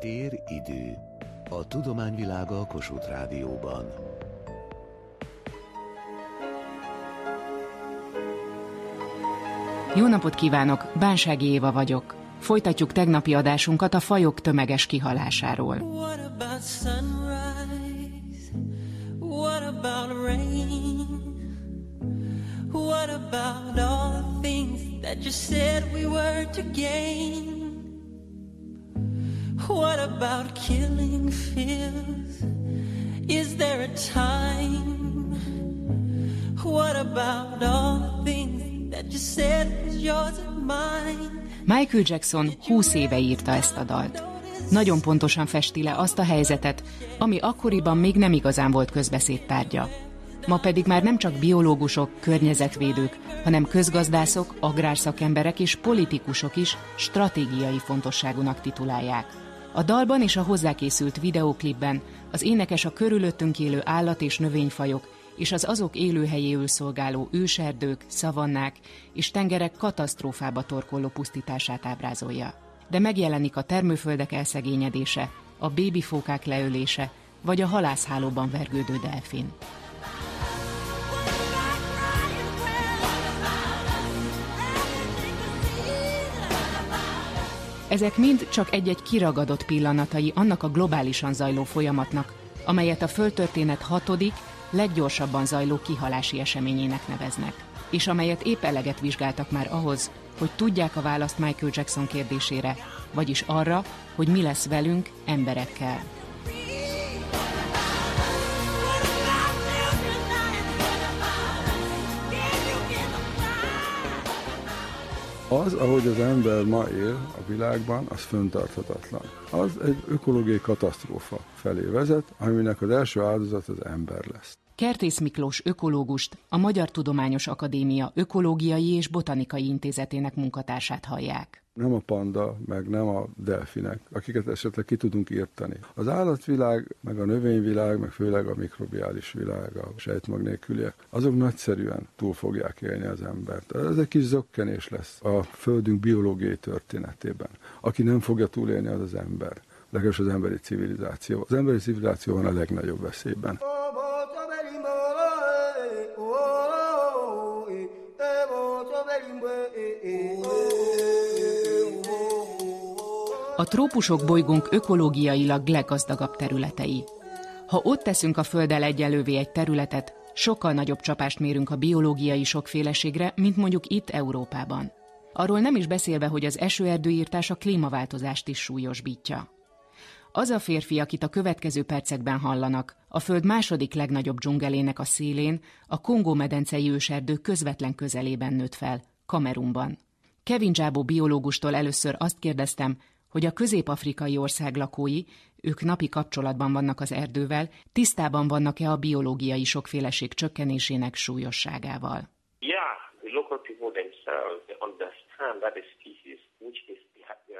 Tér idő. A tudományvilága a Kossuth Rádióban. Jó napot kívánok, Bánsági Éva vagyok. Folytatjuk tegnapi adásunkat a fajok tömeges kihalásáról. What about sunrise? What about rain? What about all the things that you said we were to gain? What about killing fears? Is there a time? What about all the things that you said was yours and mine? Michael Jackson 20 éve írta ezt a dalt. Nagyon pontosan festi le azt a helyzetet, ami akkoriban még nem igazán volt közbeszéd tárgya. Ma pedig már nem csak biológusok, környezetvédők, hanem közgazdászok, agrárszakemberek és politikusok is stratégiai fontosságúnak titulálják. A dalban és a hozzákészült videóklipben az énekes a körülöttünk élő állat- és növényfajok és az azok élőhelyéül szolgáló őserdők, szavannák és tengerek katasztrófába torkolló pusztítását ábrázolja. De megjelenik a termőföldek elszegényedése, a bébifókák leölése, vagy a halászhálóban vergődő delfin. Ezek mind csak egy-egy kiragadott pillanatai annak a globálisan zajló folyamatnak, amelyet a földtörténet hatodik, leggyorsabban zajló kihalási eseményének neveznek, és amelyet épp eleget vizsgáltak már ahhoz, hogy tudják a választ Michael Jackson kérdésére, vagyis arra, hogy mi lesz velünk, emberekkel. Az, ahogy az ember ma él a világban, az föntarthatatlan. Az egy ökológiai katasztrófa felé vezet, aminek az első áldozat az ember lesz. Kertész Miklós ökológust, a Magyar Tudományos Akadémia Ökológiai és Botanikai Intézetének munkatársát hallják. Nem a panda, meg nem a delfinek, akiket esetleg ki tudunk írtani. Az állatvilág, meg a növényvilág, meg főleg a mikrobiális világ, a sejtmag nélküliek, azok nagyszerűen túl fogják élni az embert. Ez egy kis zökkenés lesz a Földünk biológiai történetében. Aki nem fogja túlélni, az az ember legalábbis az emberi civilizáció. Az emberi civilizáció van a legnagyobb veszélyben. Trópusok bolygónk ökológiailag leggazdagabb területei. Ha ott teszünk a Földdel egyelővé egy területet, sokkal nagyobb csapást mérünk a biológiai sokféleségre, mint mondjuk itt Európában. Arról nem is beszélve, hogy az esőerdőírtás a klímaváltozást is súlyosbítja. Az a férfi, akit a következő percekben hallanak, a Föld második legnagyobb dzsungelének a szélén, a Kongó-medencei őserdő közvetlen közelében nőtt fel, Kamerunban. Kevin Zsábó biológustól először azt kérdeztem, hogy a közép-afrikai ország lakói, ők napi kapcsolatban vannak az erdővel, tisztában vannak-e a biológiai sokféleség csökkenésének súlyosságával.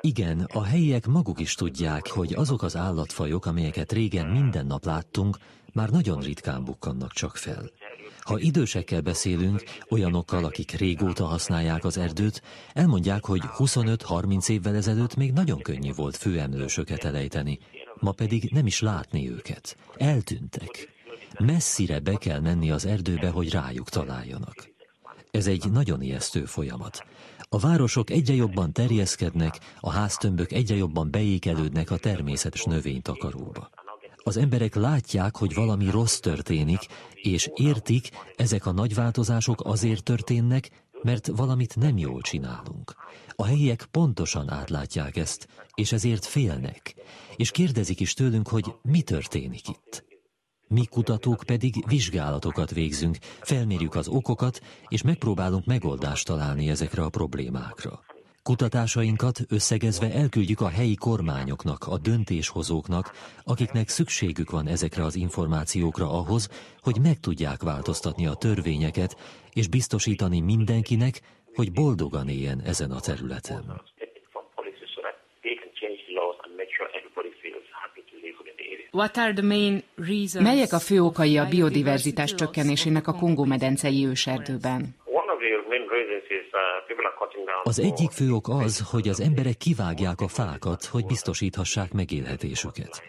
Igen, a helyiek maguk is tudják, hogy azok az állatfajok, amelyeket régen minden nap láttunk, már nagyon ritkán bukkannak csak fel. Ha idősekkel beszélünk, olyanokkal, akik régóta használják az erdőt, elmondják, hogy 25-30 évvel ezelőtt még nagyon könnyű volt főemlősöket elejteni, ma pedig nem is látni őket. Eltűntek. Messzire be kell menni az erdőbe, hogy rájuk találjanak. Ez egy nagyon ijesztő folyamat. A városok egyre jobban terjeszkednek, a háztömbök egyre jobban beékelődnek a természetes növénytakaróba. Az emberek látják, hogy valami rossz történik, és értik, ezek a nagy változások azért történnek, mert valamit nem jól csinálunk. A helyiek pontosan átlátják ezt, és ezért félnek, és kérdezik is tőlünk, hogy mi történik itt. Mi kutatók pedig vizsgálatokat végzünk, felmérjük az okokat, és megpróbálunk megoldást találni ezekre a problémákra. Kutatásainkat összegezve elküldjük a helyi kormányoknak, a döntéshozóknak, akiknek szükségük van ezekre az információkra ahhoz, hogy meg tudják változtatni a törvényeket, és biztosítani mindenkinek, hogy boldogan éljen ezen a területen. Melyek a fő okai a biodiverzitás csökkenésének a Kongó-medencei őserdőben? Az egyik fő ok az, hogy az emberek kivágják a fákat, hogy biztosíthassák megélhetésüket.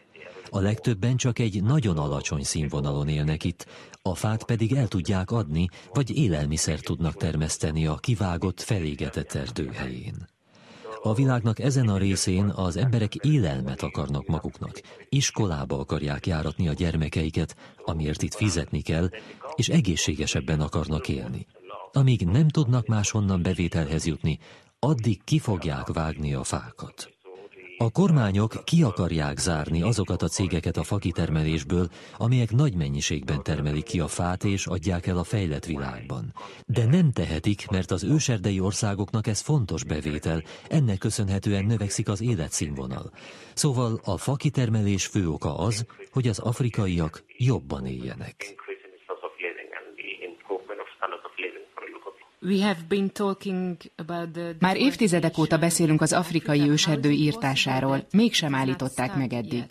A legtöbben csak egy nagyon alacsony színvonalon élnek itt, a fát pedig el tudják adni, vagy élelmiszer tudnak termeszteni a kivágott, felégetett erdő helyén. A világnak ezen a részén az emberek élelmet akarnak maguknak, iskolába akarják járatni a gyermekeiket, amiért itt fizetni kell, és egészségesebben akarnak élni. Amíg nem tudnak máshonnan bevételhez jutni, addig ki fogják vágni a fákat. A kormányok ki akarják zárni azokat a cégeket a fakitermelésből, amelyek nagy mennyiségben termelik ki a fát és adják el a fejlett világban. De nem tehetik, mert az őserdei országoknak ez fontos bevétel, ennek köszönhetően növekszik az életszínvonal. Szóval a fakitermelés fő oka az, hogy az afrikaiak jobban éljenek. Már évtizedek óta beszélünk az afrikai őserdő írtásáról, mégsem állították meg eddig.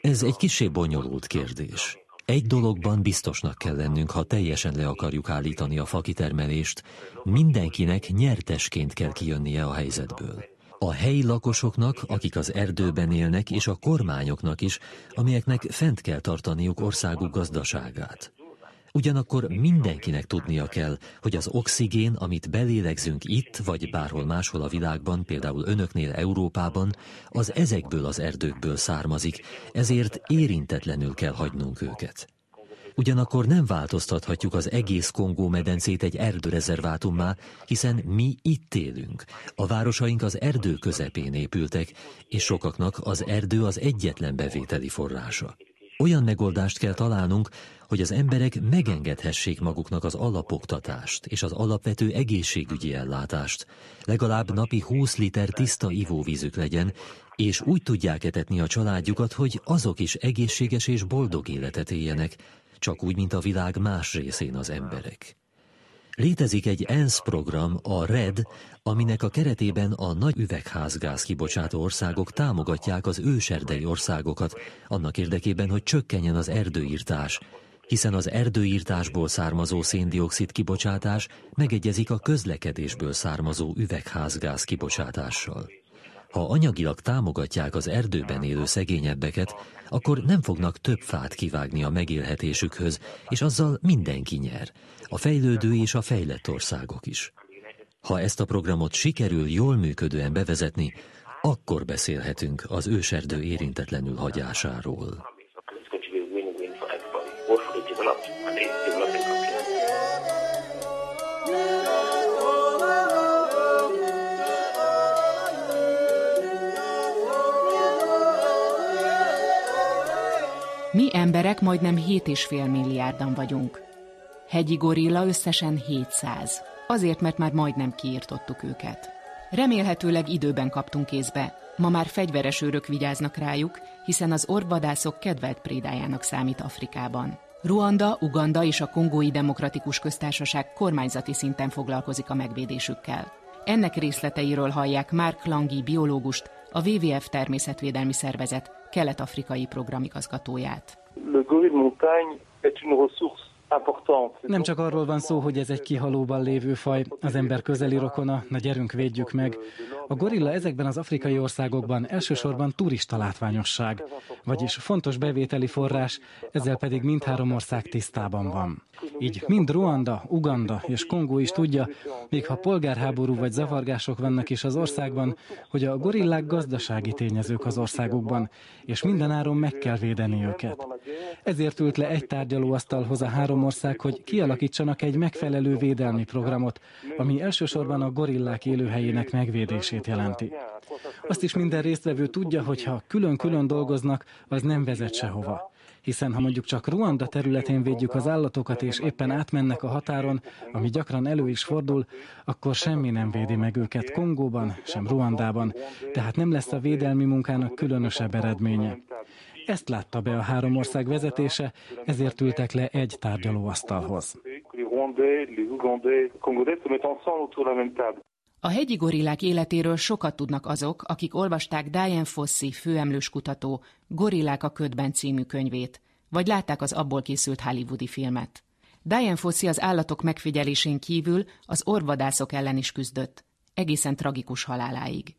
Ez egy kisé bonyolult kérdés. Egy dologban biztosnak kell lennünk, ha teljesen le akarjuk állítani a fakitermelést, mindenkinek nyertesként kell kijönnie a helyzetből. A helyi lakosoknak, akik az erdőben élnek, és a kormányoknak is, amelyeknek fent kell tartaniuk országuk gazdaságát. Ugyanakkor mindenkinek tudnia kell, hogy az oxigén, amit belélegzünk itt, vagy bárhol máshol a világban, például önöknél Európában, az ezekből az erdőkből származik, ezért érintetlenül kell hagynunk őket. Ugyanakkor nem változtathatjuk az egész Kongó medencét egy erdőrezervátummá, hiszen mi itt élünk. A városaink az erdő közepén épültek, és sokaknak az erdő az egyetlen bevételi forrása. Olyan megoldást kell találnunk, hogy az emberek megengedhessék maguknak az alapoktatást és az alapvető egészségügyi ellátást. Legalább napi 20 liter tiszta ivóvízük legyen, és úgy tudják etetni a családjukat, hogy azok is egészséges és boldog életet éljenek, csak úgy, mint a világ más részén az emberek. Létezik egy ENSZ program, a RED, aminek a keretében a nagy üvegházgáz kibocsátó országok támogatják az őserdei országokat, annak érdekében, hogy csökkenjen az erdőírtás, hiszen az erdőírtásból származó széndiokszid kibocsátás megegyezik a közlekedésből származó üvegházgáz kibocsátással. Ha anyagilag támogatják az erdőben élő szegényebbeket, akkor nem fognak több fát kivágni a megélhetésükhöz, és azzal mindenki nyer, a fejlődő és a fejlett országok is. Ha ezt a programot sikerül jól működően bevezetni, akkor beszélhetünk az őserdő érintetlenül hagyásáról. Mi emberek majdnem 7,5 milliárdan vagyunk. Hegyi gorilla összesen 700. Azért, mert már majdnem kiirtottuk őket. Remélhetőleg időben kaptunk kézbe. Ma már fegyveres őrök vigyáznak rájuk, hiszen az orvadászok kedvelt prédájának számít Afrikában. Ruanda, Uganda és a Kongói Demokratikus Köztársaság kormányzati szinten foglalkozik a megvédésükkel. Ennek részleteiről hallják Mark Langi biológust, a WWF Természetvédelmi Szervezet kelet-afrikai programigazgatóját. Le gorille montagne est une ressource nem csak arról van szó, hogy ez egy kihalóban lévő faj, az ember közeli rokona, na gyerünk védjük meg. A gorilla ezekben az afrikai országokban elsősorban turista látványosság, vagyis fontos bevételi forrás, ezzel pedig mindhárom ország tisztában van. Így mind Ruanda, Uganda és Kongó is tudja, még ha polgárháború vagy zavargások vannak is az országban, hogy a gorillák gazdasági tényezők az országukban, és mindenáron meg kell védeni őket. Ezért ült le egy tárgyalóasztalhoz a három ország, hogy kialakítsanak egy megfelelő védelmi programot, ami elsősorban a gorillák élőhelyének megvédését jelenti. Azt is minden résztvevő tudja, hogy ha külön-külön dolgoznak, az nem vezet sehova hiszen ha mondjuk csak Ruanda területén védjük az állatokat, és éppen átmennek a határon, ami gyakran elő is fordul, akkor semmi nem védi meg őket Kongóban, sem Ruandában, tehát nem lesz a védelmi munkának különösebb eredménye. Ezt látta be a három ország vezetése, ezért ültek le egy tárgyalóasztalhoz. A hegyi gorillák életéről sokat tudnak azok, akik olvasták Diane Fossey főemlős kutató Gorillák a ködben című könyvét, vagy látták az abból készült hollywoodi filmet. Diane Fossi az állatok megfigyelésén kívül az orvadászok ellen is küzdött, egészen tragikus haláláig.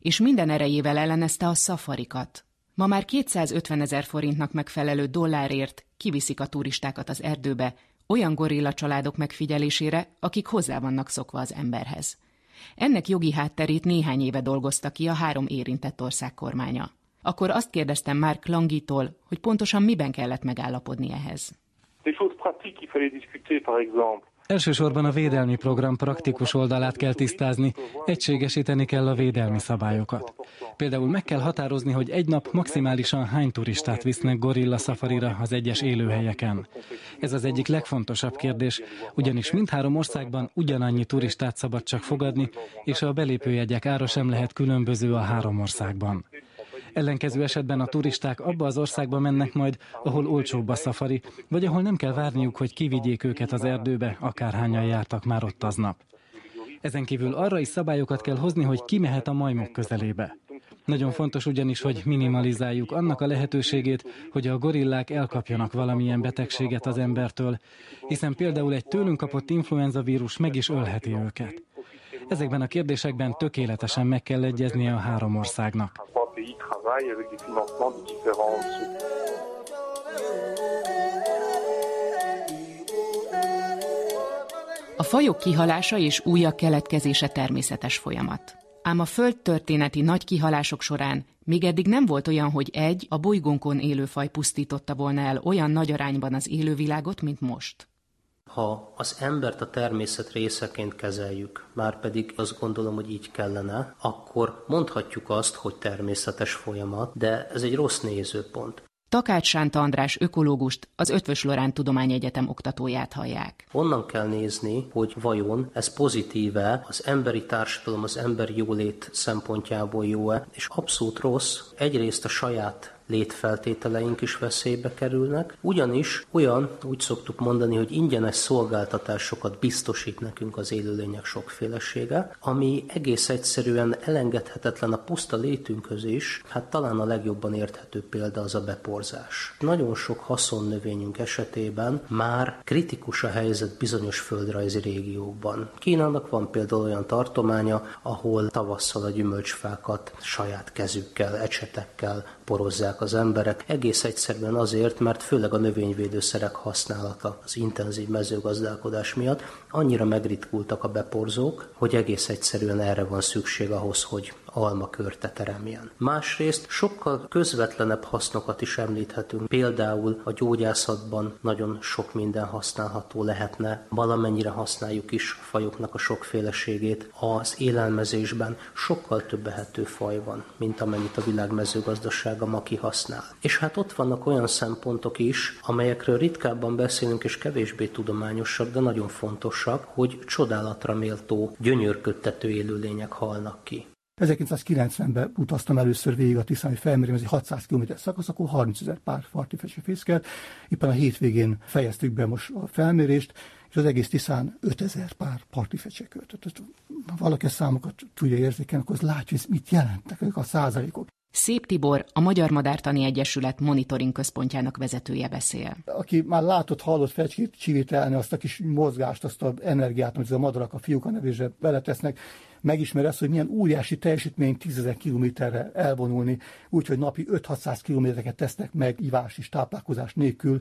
És minden erejével ellenezte a szafarikat. Ma már 250 ezer forintnak megfelelő dollárért kiviszik a turistákat az erdőbe, olyan gorilla családok megfigyelésére, akik hozzá vannak szokva az emberhez. Ennek jogi hátterét néhány éve dolgozta ki a három érintett ország kormánya. Akkor azt kérdeztem Mark Langitól, hogy pontosan miben kellett megállapodni ehhez. Elsősorban a védelmi program praktikus oldalát kell tisztázni, egységesíteni kell a védelmi szabályokat. Például meg kell határozni, hogy egy nap maximálisan hány turistát visznek gorilla szafarira az egyes élőhelyeken. Ez az egyik legfontosabb kérdés, ugyanis mindhárom országban ugyanannyi turistát szabad csak fogadni, és a belépőjegyek ára sem lehet különböző a három országban. Ellenkező esetben a turisták abba az országba mennek majd, ahol olcsóbb a szafari, vagy ahol nem kell várniuk, hogy kivigyék őket az erdőbe, akárhányan jártak már ott aznap. Ezen kívül arra is szabályokat kell hozni, hogy ki mehet a majmok közelébe. Nagyon fontos ugyanis, hogy minimalizáljuk annak a lehetőségét, hogy a gorillák elkapjanak valamilyen betegséget az embertől, hiszen például egy tőlünk kapott influenza vírus meg is ölheti őket. Ezekben a kérdésekben tökéletesen meg kell egyeznie a három országnak travail avec des financements de différents A fajok kihalása és újak keletkezése természetes folyamat. Ám a földtörténeti nagy kihalások során még eddig nem volt olyan, hogy egy a bolygónkon élő faj pusztította volna el olyan nagy arányban az élővilágot, mint most ha az embert a természet részeként kezeljük, már pedig azt gondolom, hogy így kellene, akkor mondhatjuk azt, hogy természetes folyamat, de ez egy rossz nézőpont. Takács Sánta András ökológust, az Ötvös Lorán Tudományegyetem oktatóját hallják. Onnan kell nézni, hogy vajon ez pozitíve, az emberi társadalom, az emberi jólét szempontjából jó-e, és abszolút rossz. Egyrészt a saját létfeltételeink is veszélybe kerülnek, ugyanis olyan, úgy szoktuk mondani, hogy ingyenes szolgáltatásokat biztosít nekünk az élőlények sokfélesége, ami egész egyszerűen elengedhetetlen a puszta létünkhöz is, hát talán a legjobban érthető példa az a beporzás. Nagyon sok haszonnövényünk esetében már kritikus a helyzet bizonyos földrajzi régiókban. Kínának van például olyan tartománya, ahol tavasszal a gyümölcsfákat saját kezükkel, ecsetekkel porozzák az emberek, egész egyszerűen azért, mert főleg a növényvédőszerek használata az intenzív mezőgazdálkodás miatt annyira megritkultak a beporzók, hogy egész egyszerűen erre van szükség ahhoz, hogy almakörte teremjen. Másrészt sokkal közvetlenebb hasznokat is említhetünk. Például a gyógyászatban nagyon sok minden használható lehetne, valamennyire használjuk is a fajoknak a sokféleségét. Az élelmezésben sokkal több ehető faj van, mint amennyit a világ mezőgazdasága ma kihasznál. És hát ott vannak olyan szempontok is, amelyekről ritkábban beszélünk és kevésbé tudományosak, de nagyon fontosak, hogy csodálatra méltó, gyönyörködtető élőlények halnak ki. 1990-ben utaztam először végig a Tiszán, hogy felmérjem, ez egy 600 km szakasz, akkor 30 ezer pár fartifecse fészkelt. Éppen a hétvégén fejeztük be most a felmérést, és az egész Tiszán 5000 pár partifecse költött. Ha valaki a számokat tudja érzékelni, akkor az látja, hogy mit jelentek ezek a százalékok. Szép Tibor, a Magyar Madártani Egyesület monitoring központjának vezetője beszél. Aki már látott, hallott fecskét csivítelni azt a kis mozgást, azt az energiát, amit a madarak a fiúk a nevésre beletesznek, megismeri azt, hogy milyen óriási teljesítmény 10 kilométerre elvonulni, úgyhogy napi 5-600 kilométereket tesznek meg ivás és táplálkozás nélkül.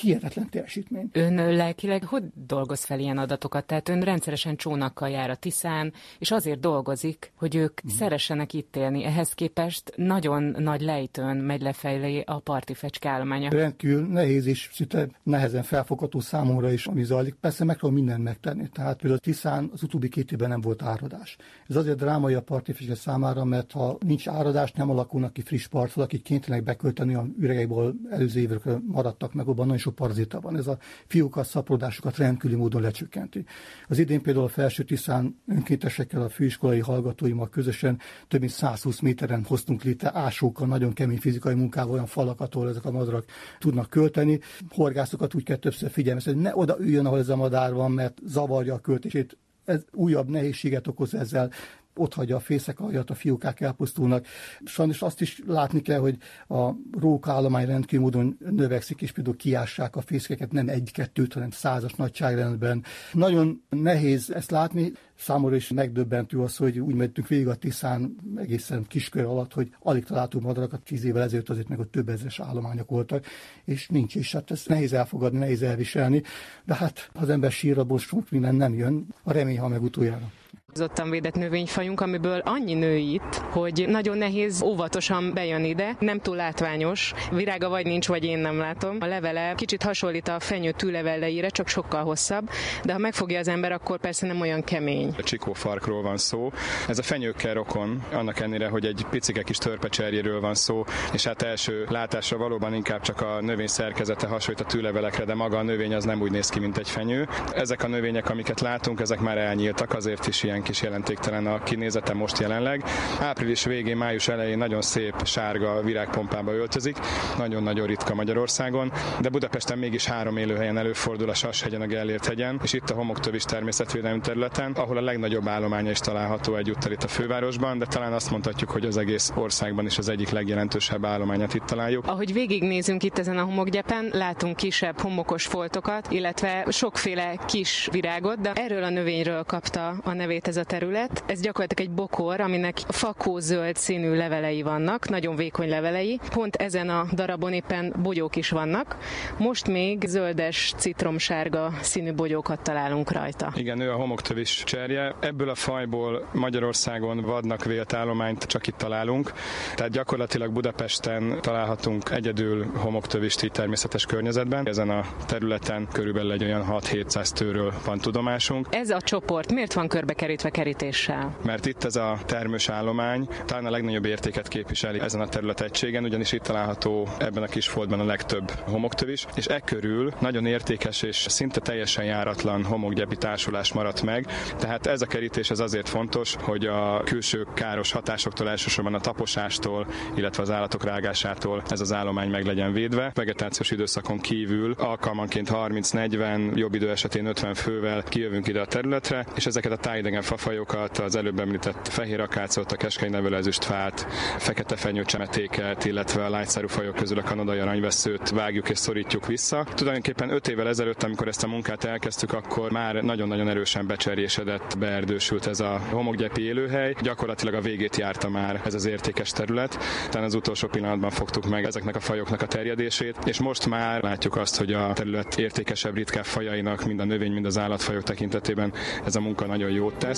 Hihetetlen teljesítmény. Ön lelkileg hogy dolgoz fel ilyen adatokat? Tehát ön rendszeresen csónakkal jár a Tiszán, és azért dolgozik, hogy ők hmm. szeressenek itt élni. Ehhez képest nagyon nagy lejtőn megy lefelé a parti fecskállománya. Rendkívül nehéz és szinte nehezen felfogható számomra is, ami zajlik. Persze meg kell mindent megtenni. Tehát például Tiszán az utóbbi két évben nem volt áradás. Ez azért drámai a partifisek számára, mert ha nincs áradás, nem alakulnak ki friss parcol, akik kénytelenek bekölteni a üregekből előző évekre maradtak meg, abban nagyon sok parazita van. Ez a fiúkat, szapodásokat rendkívüli módon lecsökkenti. Az idén például a Felső Tiszán önkéntesekkel, a főiskolai hallgatóimmal közösen több mint 120 méteren hoztunk létre ásókkal, nagyon kemény fizikai munkával olyan falakat, ahol ezek a madarak tudnak költeni. Horgászokat úgy kell többször figyelni, hogy ne oda üljön, ahol ez a madár van, mert zavarja a költését ez újabb nehézséget okoz ezzel, ott hagyja a fészek aljat, a fiókák elpusztulnak. Sajnos azt is látni kell, hogy a rókállomány rendkívül módon növekszik, és például kiássák a fészkeket nem egy-kettőt, hanem százas nagyságrendben. Nagyon nehéz ezt látni, Számomra is megdöbbentő az, hogy úgy mentünk végig a Tiszán egészen kiskör alatt, hogy alig találtunk madarakat, tíz évvel ezelőtt azért meg ott több ezres állományok voltak, és nincs is. Hát ezt nehéz elfogadni, nehéz elviselni, de hát az ember sírra most minden nem jön, a remény, ha meg utoljára korlátozottan védett növényfajunk, amiből annyi nő itt, hogy nagyon nehéz óvatosan bejön ide, nem túl látványos, virága vagy nincs, vagy én nem látom. A levele kicsit hasonlít a fenyő tűleveleire, csak sokkal hosszabb, de ha megfogja az ember, akkor persze nem olyan kemény. A csikófarkról van szó. Ez a fenyőkkel rokon, annak ennyire, hogy egy picike kis törpecserjéről van szó, és hát első látásra valóban inkább csak a növény szerkezete hasonlít a tűlevelekre, de maga a növény az nem úgy néz ki, mint egy fenyő. Ezek a növények, amiket látunk, ezek már elnyíltak, azért is ilyen kis jelentéktelen a kinézete most jelenleg. Április végén, május elején nagyon szép sárga virágpompába öltözik, nagyon-nagyon ritka Magyarországon, de Budapesten mégis három élőhelyen előfordul a Sashegyen, a Gellért hegyen, és itt a homoktövis természetvédelmi területen, ahol a legnagyobb állománya is található egyúttal itt a fővárosban, de talán azt mondhatjuk, hogy az egész országban is az egyik legjelentősebb állományát itt találjuk. Ahogy végignézünk itt ezen a homokgyepen, látunk kisebb homokos foltokat, illetve sokféle kis virágot, de erről a növényről kapta a nevét ez ez a terület. Ez gyakorlatilag egy bokor, aminek fakó zöld színű levelei vannak, nagyon vékony levelei. Pont ezen a darabon éppen bogyók is vannak. Most még zöldes, citromsárga színű bogyókat találunk rajta. Igen, ő a homoktövis cserje. Ebből a fajból Magyarországon vadnak vélt állományt csak itt találunk. Tehát gyakorlatilag Budapesten találhatunk egyedül homoktövist így természetes környezetben. Ezen a területen körülbelül egy olyan 6-700 tőről van tudomásunk. Ez a csoport miért van körbekerítve illetve kerítéssel. Mert itt ez a termős állomány talán a legnagyobb értéket képviseli ezen a terület egységen, ugyanis itt található ebben a kis foltban a legtöbb homoktövis, és e körül nagyon értékes és szinte teljesen járatlan homokgyepi társulás maradt meg. Tehát ez a kerítés ez azért fontos, hogy a külső káros hatásoktól, elsősorban a taposástól, illetve az állatok rágásától ez az állomány meg legyen védve. Vegetációs időszakon kívül alkalmanként 30-40, jobb idő esetén 50 fővel kijövünk ide a területre, és ezeket a tájidegen fafajokat, az előbb említett fehér akácot, a keskeny fát, fekete fenyőcsemetéket, illetve a lágyszárú fajok közül a kanadai aranyveszőt vágjuk és szorítjuk vissza. Tulajdonképpen 5 évvel ezelőtt, amikor ezt a munkát elkezdtük, akkor már nagyon-nagyon erősen becserjésedett, beerdősült ez a homokgyepi élőhely. Gyakorlatilag a végét járta már ez az értékes terület. Tehát az utolsó pillanatban fogtuk meg ezeknek a fajoknak a terjedését, és most már látjuk azt, hogy a terület értékesebb, ritkább fajainak, mind a növény, mind az állatfajok tekintetében ez a munka nagyon jót tesz.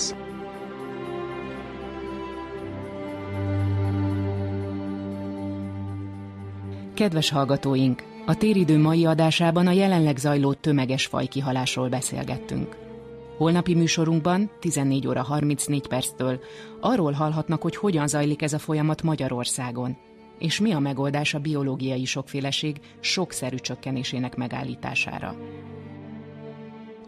Kedves hallgatóink! A téridő mai adásában a jelenleg zajló tömeges fajkihalásról beszélgettünk. Holnapi műsorunkban 14 óra 34 perctől arról hallhatnak, hogy hogyan zajlik ez a folyamat Magyarországon, és mi a megoldás a biológiai sokféleség sokszerű csökkenésének megállítására.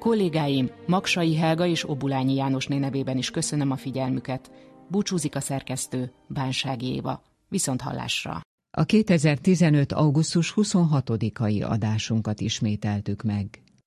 Kollégáim Maksai Helga és Obulányi Jánosné nevében is köszönöm a figyelmüket. Búcsúzik a szerkesztő Bánsági Éva. Viszont hallásra! A 2015. augusztus 26-ai adásunkat ismételtük meg.